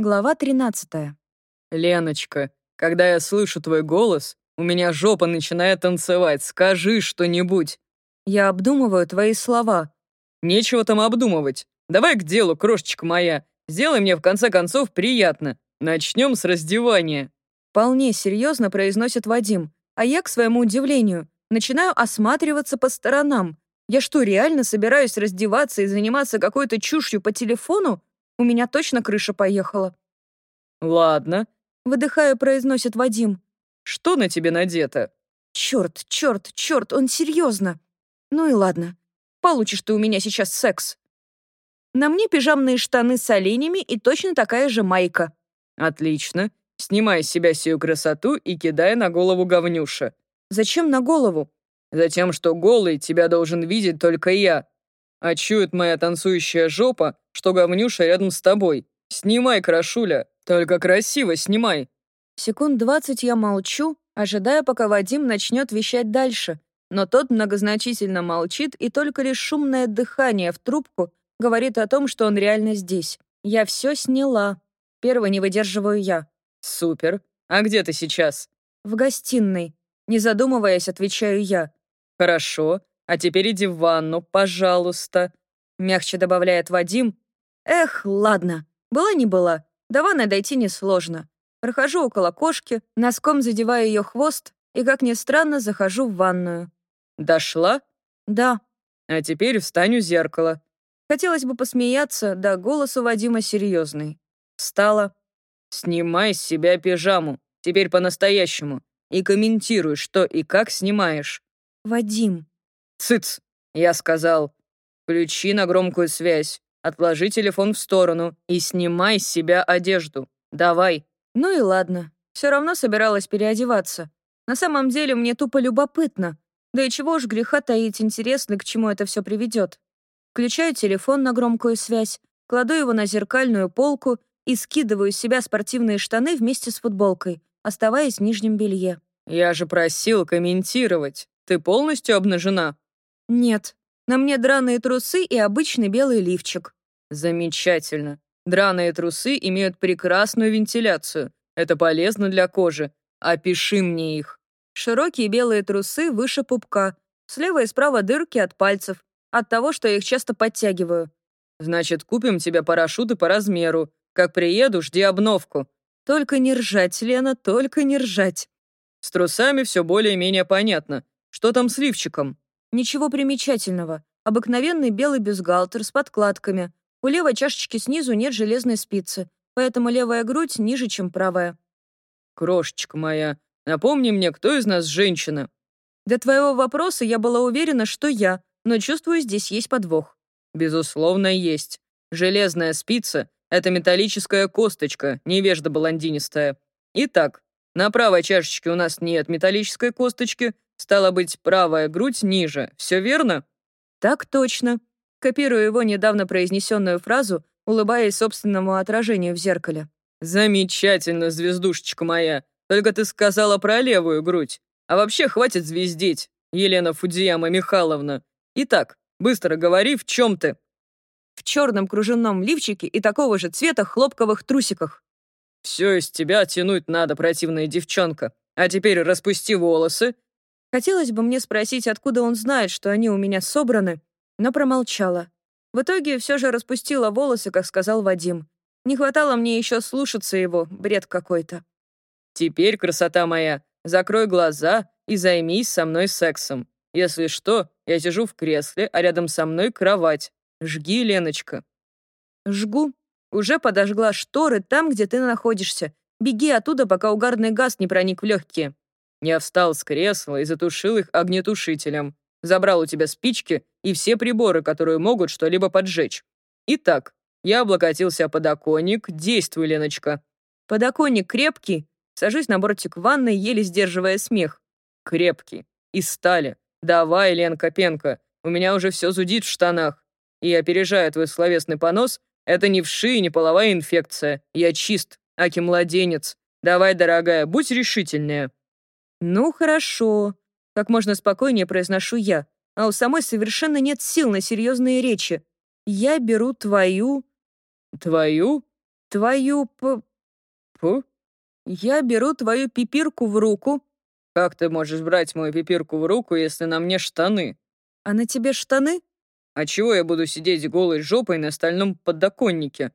Глава 13. Леночка, когда я слышу твой голос, у меня жопа начинает танцевать. Скажи что-нибудь. Я обдумываю твои слова. Нечего там обдумывать. Давай к делу, крошечка моя. Сделай мне в конце концов приятно. Начнем с раздевания. Вполне серьезно произносит Вадим, а я, к своему удивлению, начинаю осматриваться по сторонам. Я что, реально собираюсь раздеваться и заниматься какой-то чушью по телефону? У меня точно крыша поехала. Ладно. Выдыхая, произносит Вадим. Что на тебе надето? Черт, черт, черт, он серьезно. Ну и ладно. Получишь ты у меня сейчас секс. На мне пижамные штаны с оленями и точно такая же майка. Отлично. Снимай с себя сию красоту и кидай на голову говнюша. Зачем на голову? Затем, что голый тебя должен видеть только я. А чует моя танцующая жопа, что говнюша рядом с тобой. Снимай, крашуля, только красиво снимай. Секунд двадцать я молчу, ожидая, пока Вадим начнет вещать дальше. Но тот многозначительно молчит, и только лишь шумное дыхание в трубку говорит о том, что он реально здесь. Я все сняла. Первый не выдерживаю я. Супер. А где ты сейчас? В гостиной. Не задумываясь, отвечаю я. Хорошо. А теперь иди в ванну, пожалуйста. Мягче добавляет Вадим. Эх, ладно. Была не была. До ванной дойти несложно. Прохожу около кошки, носком задеваю ее хвост и, как ни странно, захожу в ванную. Дошла? Да. А теперь встань у зеркала. Хотелось бы посмеяться, да голос у Вадима серьезный. Встала. Снимай с себя пижаму. Теперь по-настоящему. И комментируй, что и как снимаешь. Вадим. Цыц, я сказал. Включи на громкую связь, отложи телефон в сторону и снимай с себя одежду. Давай. Ну и ладно. Все равно собиралась переодеваться. На самом деле мне тупо любопытно. Да и чего уж греха таить, интересно, к чему это все приведет. Включаю телефон на громкую связь, кладу его на зеркальную полку и скидываю с себя спортивные штаны вместе с футболкой, оставаясь в нижнем белье. Я же просил комментировать. Ты полностью обнажена? Нет, на мне драные трусы и обычный белый лифчик. Замечательно. Драные трусы имеют прекрасную вентиляцию. Это полезно для кожи. Опиши мне их. Широкие белые трусы выше пупка. Слева и справа дырки от пальцев. От того, что я их часто подтягиваю. Значит, купим тебе парашюты по размеру. Как приеду, жди обновку. Только не ржать, Лена, только не ржать. С трусами все более-менее понятно. Что там с лифчиком? Ничего примечательного. Обыкновенный белый бюстгальтер с подкладками. У левой чашечки снизу нет железной спицы, поэтому левая грудь ниже, чем правая. Крошечка моя, напомни мне, кто из нас женщина? До твоего вопроса я была уверена, что я, но чувствую, здесь есть подвох. Безусловно, есть. Железная спица — это металлическая косточка, невежда блондинистая. Итак, на правой чашечке у нас нет металлической косточки, Стало быть, правая грудь ниже. Все верно? Так точно. Копирую его недавно произнесенную фразу, улыбаясь собственному отражению в зеркале. Замечательно, звездушечка моя. Только ты сказала про левую грудь. А вообще хватит звездить, Елена Фудзияма Михайловна. Итак, быстро говори, в чем ты? В черном кружевном лифчике и такого же цвета хлопковых трусиках. Все из тебя тянуть надо, противная девчонка. А теперь распусти волосы, Хотелось бы мне спросить, откуда он знает, что они у меня собраны, но промолчала. В итоге все же распустила волосы, как сказал Вадим. Не хватало мне еще слушаться его, бред какой-то. «Теперь, красота моя, закрой глаза и займись со мной сексом. Если что, я сижу в кресле, а рядом со мной кровать. Жги, Леночка». «Жгу. Уже подожгла шторы там, где ты находишься. Беги оттуда, пока угарный газ не проник в легкие». Я встал с кресла и затушил их огнетушителем. Забрал у тебя спички и все приборы, которые могут что-либо поджечь. Итак, я облокотился о подоконник. Действуй, Леночка. Подоконник крепкий. Сажусь на бортик ванной, еле сдерживая смех. Крепкий. Из стали. Давай, Ленка Пенка. У меня уже все зудит в штанах. И опережая твой словесный понос, это не вши и не половая инфекция. Я чист, аки младенец. Давай, дорогая, будь решительнее. «Ну, хорошо», — как можно спокойнее произношу я, а у самой совершенно нет сил на серьезные речи. «Я беру твою...» «Твою?» Твою п... Фу? Я беру твою пипирку в руку. Как ты можешь брать мою пипирку в руку, если на мне штаны? А на тебе штаны? А чего я буду сидеть голой жопой на стальном подоконнике?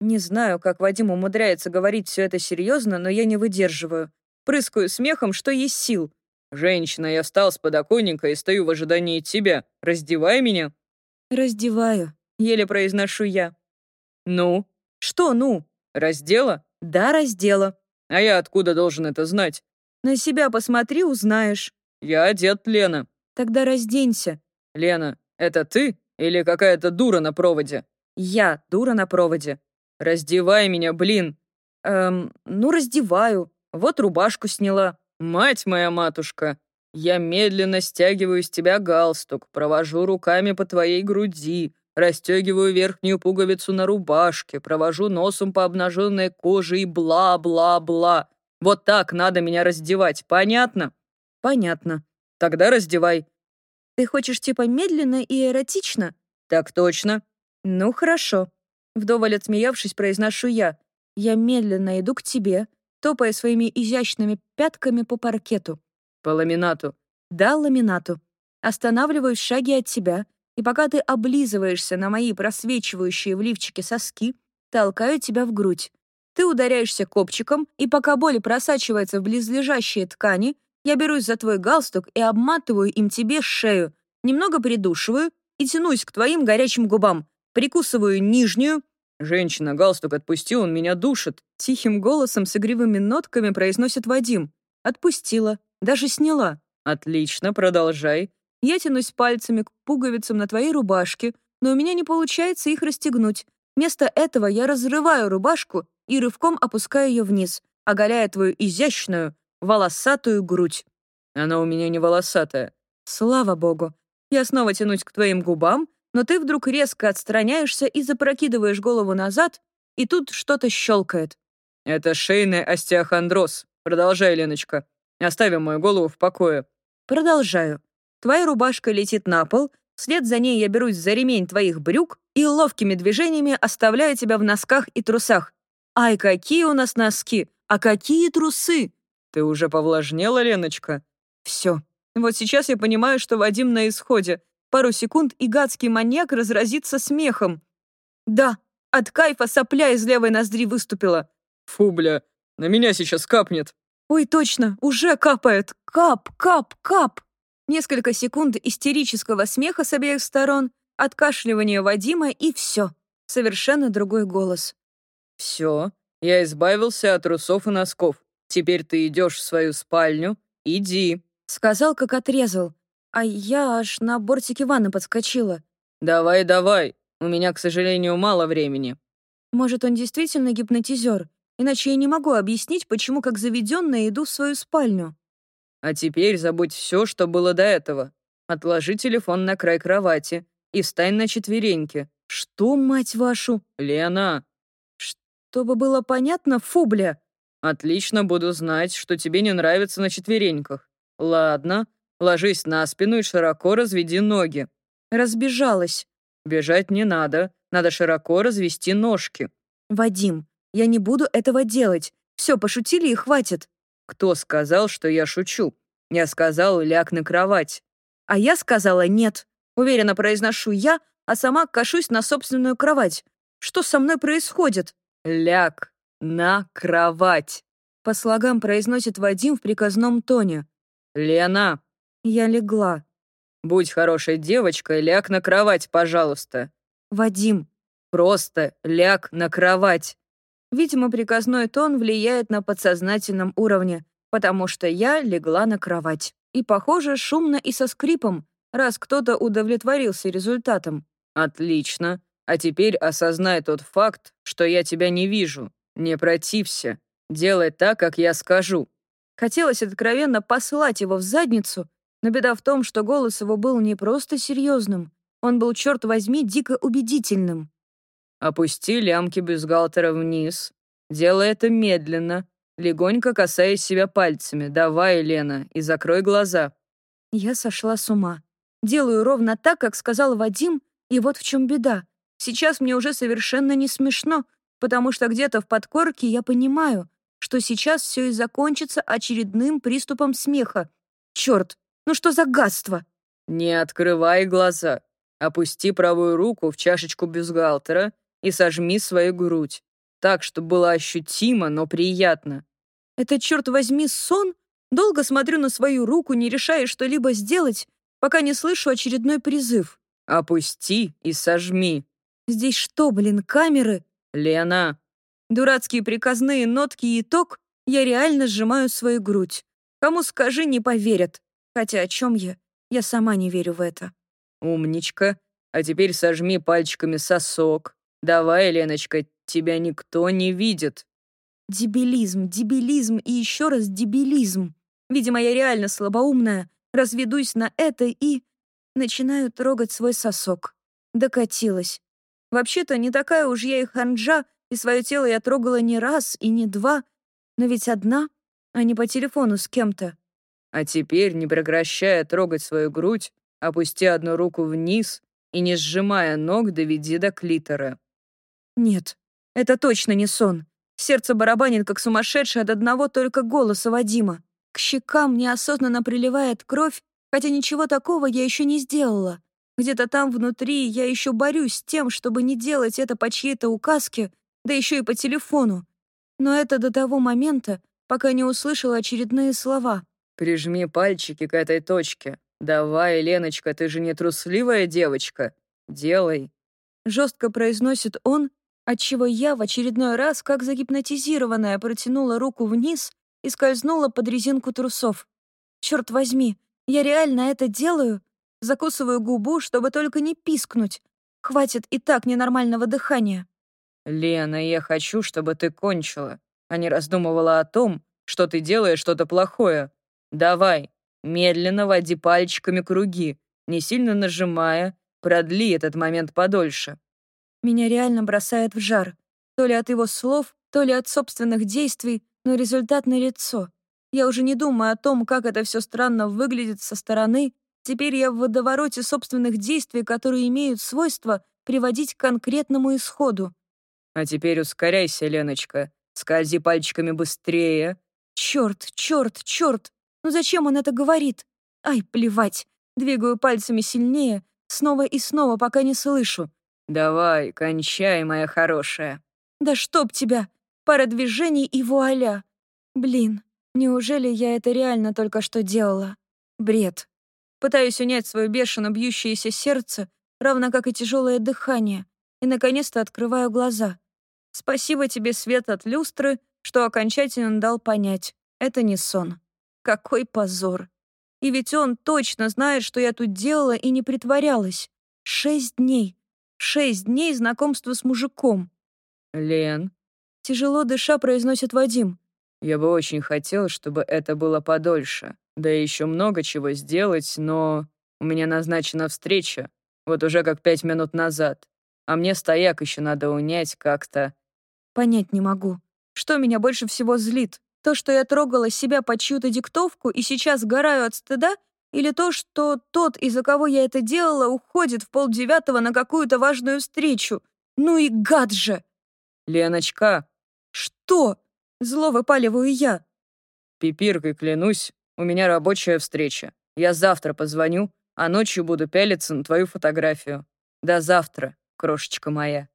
Не знаю, как Вадим умудряется говорить все это серьезно, но я не выдерживаю. Прыскаю смехом, что есть сил. «Женщина, я встал с подоконника и стою в ожидании тебя. Раздевай меня». «Раздеваю», — еле произношу я. «Ну?» «Что «ну»?» «Раздела?» «Да, раздела». «А я откуда должен это знать?» «На себя посмотри, узнаешь». «Я одет, Лена». «Тогда разденься». «Лена, это ты или какая-то дура на проводе?» «Я дура на проводе». «Раздевай меня, блин!» «Эм, ну, раздеваю. Вот рубашку сняла». «Мать моя матушка!» Я медленно стягиваю с тебя галстук, провожу руками по твоей груди, расстегиваю верхнюю пуговицу на рубашке, провожу носом по обнаженной коже и бла-бла-бла. Вот так надо меня раздевать, понятно? Понятно. Тогда раздевай. Ты хочешь типа медленно и эротично? Так точно. Ну, хорошо. Вдоволь отсмеявшись, произношу я. Я медленно иду к тебе, топая своими изящными пятками по паркету. По ламинату. Да, ламинату. Останавливаюсь в шаге от тебя, и пока ты облизываешься на мои просвечивающие в лифчике соски, толкаю тебя в грудь. Ты ударяешься копчиком, и пока боль просачивается в близлежащие ткани, я берусь за твой галстук и обматываю им тебе шею, немного придушиваю и тянусь к твоим горячим губам, прикусываю нижнюю. «Женщина, галстук отпусти, он меня душит!» Тихим голосом с игривыми нотками произносит Вадим. Отпустила, даже сняла. «Отлично, продолжай». Я тянусь пальцами к пуговицам на твоей рубашке, но у меня не получается их расстегнуть. Вместо этого я разрываю рубашку и рывком опускаю ее вниз, оголяя твою изящную, волосатую грудь. Она у меня не волосатая. Слава богу. Я снова тянусь к твоим губам, но ты вдруг резко отстраняешься и запрокидываешь голову назад, и тут что-то щелкает. Это шейный остеохондроз. Продолжай, Леночка. Оставим мою голову в покое. Продолжаю. Твоя рубашка летит на пол, вслед за ней я берусь за ремень твоих брюк и ловкими движениями оставляю тебя в носках и трусах. Ай, какие у нас носки! А какие трусы! Ты уже повлажнела, Леночка? Все. Вот сейчас я понимаю, что Вадим на исходе. Пару секунд, и гадский маньяк разразится смехом. Да, от кайфа сопля из левой ноздри выступила. Фу, бля, на меня сейчас капнет. Ой, точно, уже капает. Кап, кап, кап. Несколько секунд истерического смеха с обеих сторон, откашливания Вадима и все. Совершенно другой голос. Все, я избавился от трусов и носков. Теперь ты идешь в свою спальню. Иди. Сказал, как отрезал. А я аж на бортике ванны подскочила. Давай, давай. У меня, к сожалению, мало времени. Может, он действительно гипнотизер? Иначе я не могу объяснить, почему как заведенная иду в свою спальню. А теперь забудь все, что было до этого. Отложи телефон на край кровати и встань на четвереньки. Что, мать вашу? Лена! Чтобы было понятно, фу, бля. Отлично буду знать, что тебе не нравится на четвереньках. Ладно, ложись на спину и широко разведи ноги. Разбежалась. Бежать не надо, надо широко развести ножки. Вадим, я не буду этого делать. Все, пошутили и хватит. Кто сказал, что я шучу? Я сказал, ляг на кровать. А я сказала нет. Уверенно произношу я, а сама кашусь на собственную кровать. Что со мной происходит? Ляг на кровать. По слогам произносит Вадим в приказном тоне. Лена. Я легла. Будь хорошей девочкой, ляг на кровать, пожалуйста. Вадим. Просто ляг на кровать. Видимо, приказной тон влияет на подсознательном уровне, потому что я легла на кровать. И, похоже, шумно и со скрипом, раз кто-то удовлетворился результатом. Отлично. А теперь осознай тот факт, что я тебя не вижу. Не протився. Делай так, как я скажу. Хотелось откровенно послать его в задницу, но беда в том, что голос его был не просто серьезным, он был, черт возьми, дико убедительным. Опусти лямки бюстгальтера вниз. Делай это медленно, легонько касаясь себя пальцами. Давай, Лена, и закрой глаза. Я сошла с ума. Делаю ровно так, как сказал Вадим, и вот в чем беда. Сейчас мне уже совершенно не смешно. потому что где-то в подкорке я понимаю, что сейчас все и закончится очередным приступом смеха. Черт, ну что за гадство? Не открывай глаза. Опусти правую руку в чашечку бюстгальтера и сожми свою грудь. Так, чтобы было ощутимо, но приятно. Это, черт возьми, сон? Долго смотрю на свою руку, не решая что-либо сделать, пока не слышу очередной призыв. Опусти и сожми. Здесь что, блин, камеры? Лена. Дурацкие приказные нотки и итог, я реально сжимаю свою грудь. Кому скажи, не поверят. Хотя о чем я? Я сама не верю в это. Умничка. А теперь сожми пальчиками сосок. Давай, Леночка, тебя никто не видит. Дебилизм, дебилизм и еще раз дебилизм. Видимо, я реально слабоумная, разведусь на это и... Начинаю трогать свой сосок. Докатилась. Вообще-то не такая уж я и ханжа, и свое тело я трогала не раз и не два, но ведь одна, а не по телефону с кем-то. А теперь, не прекращая трогать свою грудь, опусти одну руку вниз и, не сжимая ног, доведи до клитора. Нет, это точно не сон. Сердце барабанит, как сумасшедшее от одного только голоса Вадима. К щекам неосознанно приливает кровь, хотя ничего такого я еще не сделала. Где-то там внутри я еще борюсь с тем, чтобы не делать это по чьей-то указке, да еще и по телефону. Но это до того момента, пока не услышала очередные слова. «Прижми пальчики к этой точке. Давай, Леночка, ты же не трусливая девочка. Делай». Жестко произносит он, отчего я в очередной раз, как загипнотизированная, протянула руку вниз и скользнула под резинку трусов. Черт возьми, я реально это делаю? Закусываю губу, чтобы только не пискнуть. Хватит и так ненормального дыхания. «Лена, я хочу, чтобы ты кончила, а не раздумывала о том, что ты делаешь что-то плохое. Давай, медленно води пальчиками круги, не сильно нажимая, продли этот момент подольше». Меня реально бросает в жар. То ли от его слов, то ли от собственных действий, но результат налицо. Я уже не думаю о том, как это все странно выглядит со стороны. Теперь я в водовороте собственных действий, которые имеют свойство приводить к конкретному исходу. А теперь ускоряйся, Леночка. Скользи пальчиками быстрее. Черт, черт, черт. Ну зачем он это говорит? Ай, плевать. Двигаю пальцами сильнее, снова и снова, пока не слышу. Давай, кончай, моя хорошая. Да чтоб тебя. Пара движений и вуаля. Блин, Неужели я это реально только что делала? Бред. Пытаюсь унять свое бешено бьющееся сердце, равно как и тяжелое дыхание, и наконец-то открываю глаза. Спасибо тебе, свет от люстры, что окончательно дал понять. Это не сон. Какой позор. И ведь он точно знает, что я тут делала и не притворялась. Шесть дней. Шесть дней знакомства с мужиком. «Лен», — тяжело дыша произносит Вадим. Я бы очень хотел, чтобы это было подольше. Да еще много чего сделать, но у меня назначена встреча, вот уже как пять минут назад. А мне стояк еще надо унять как-то. Понять не могу. Что меня больше всего злит? То, что я трогала себя по чью-то диктовку и сейчас гораю от стыда? Или то, что тот, из-за кого я это делала, уходит в полдевятого на какую-то важную встречу? Ну и гад же! Леночка! Что? Зло выпаливаю я. Пипиркой клянусь, у меня рабочая встреча. Я завтра позвоню, а ночью буду пялиться на твою фотографию. До завтра, крошечка моя.